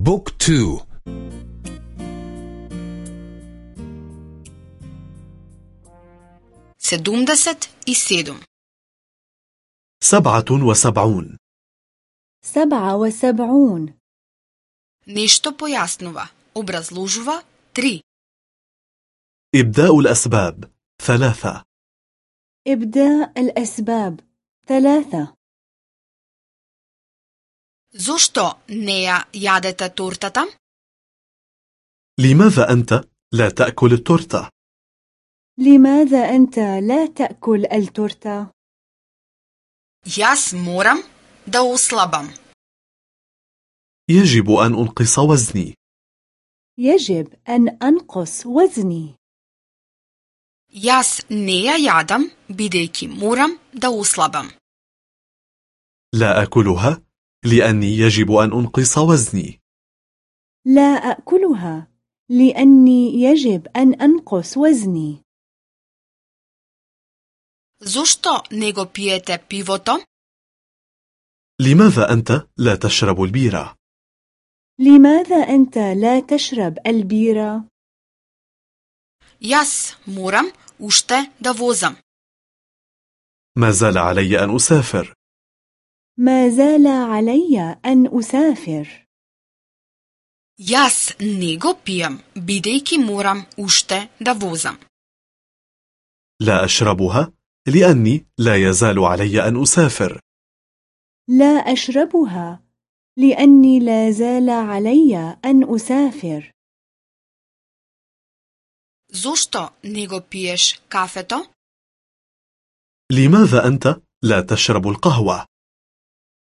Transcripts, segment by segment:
بوك تو سدومدست и седум سبعة وسبعون سبعة وسبعون Нешто појаснува, образложува три. إبداء الأسباب ثلاثة إبداء الأسباب ثلاثة Зошто не ја јадете тортата? لماذا أنت لا تأكل التورتة؟ لماذا أنت لا تأكل التورتة؟ Јас морам да ослабам. يجب أن أنقص وزني يجب أن أنقص وزني Јас не ја јадам, бидејќи морам да ослабам. لا أكلها لأني يجب أن أنقص وزني لا أكلها لأني يجب أن أنقص وزني Зошто не го пиете пивото? لماذا أنت لا تشرب البيرة؟ لماذا أنت لا تشرب البيرة؟ Јас морам уште да возам. ما زال علي أن أسافر ما زال علي أن أسافر Јас не го пијам, бидејќи морам уште да возам. لا أشربها لأني لا يزال علي أن أسافر لا أشربها لأني لا زال علي أن أسافر Зошто не го пиеш кафето? لماذا أنت لا تشرب القهوة؟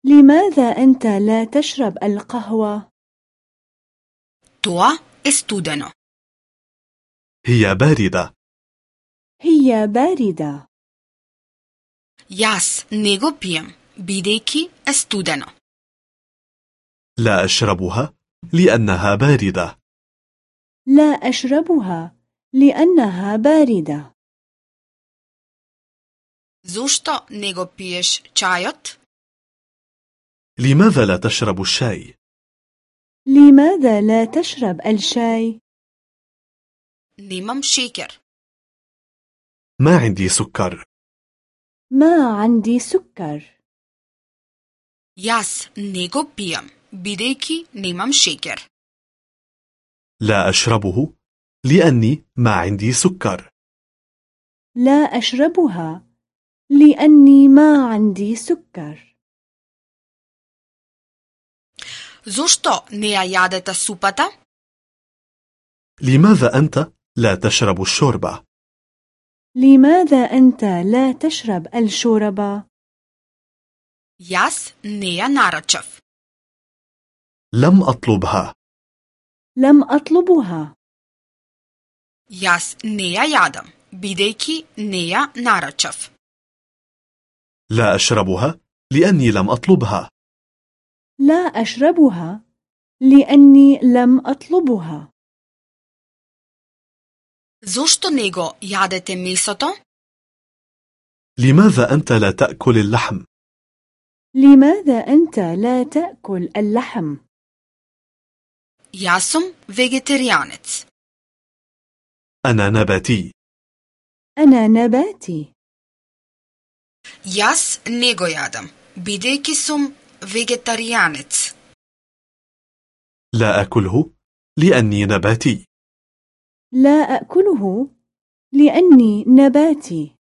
لماذا أنت لا تشرب القهوة؟ Тоа е студено. هي باردة هي باردة Јас не го пијам, бидејќи е студено. لا أشربها لأنها باردة لا أشربها لأنها باردة Зошто не го пиеш чајот? لماذا لا تشرب الشاي؟ لماذا لا تشرب الشاي؟ نيمم شيكر. ما عندي سكر. ما عندي سكر. ياس نيغو بيام. بيديكي نيمم شيكر. لا أشربه لأني ما عندي سكر. لا أشربها لأني ما عندي سكر. Зошто не ја јадете супата? لماذا أنت لا تشرب الشوربة؟ لماذا أنت لا تشرب الشوربة؟ Јас не ја нарачав. لم أطلبها لم أطلبها Јас не ја јадам, бидејќи не ја нарачав. لا أشربها لأني لم أطلبها لا أشربها لأني لم أطلبها Зошто не го јадете месото? لماذا أنت لا تأكل اللحم؟ لماذا أنت لا تأكل اللحم؟ Јас сум вегетаријанец. أنا نباتي أنا نباتي Јас не го јадам, бидејќи сум vegetarianet. لا أكله لأني نباتي. لا أكله لأني نباتي.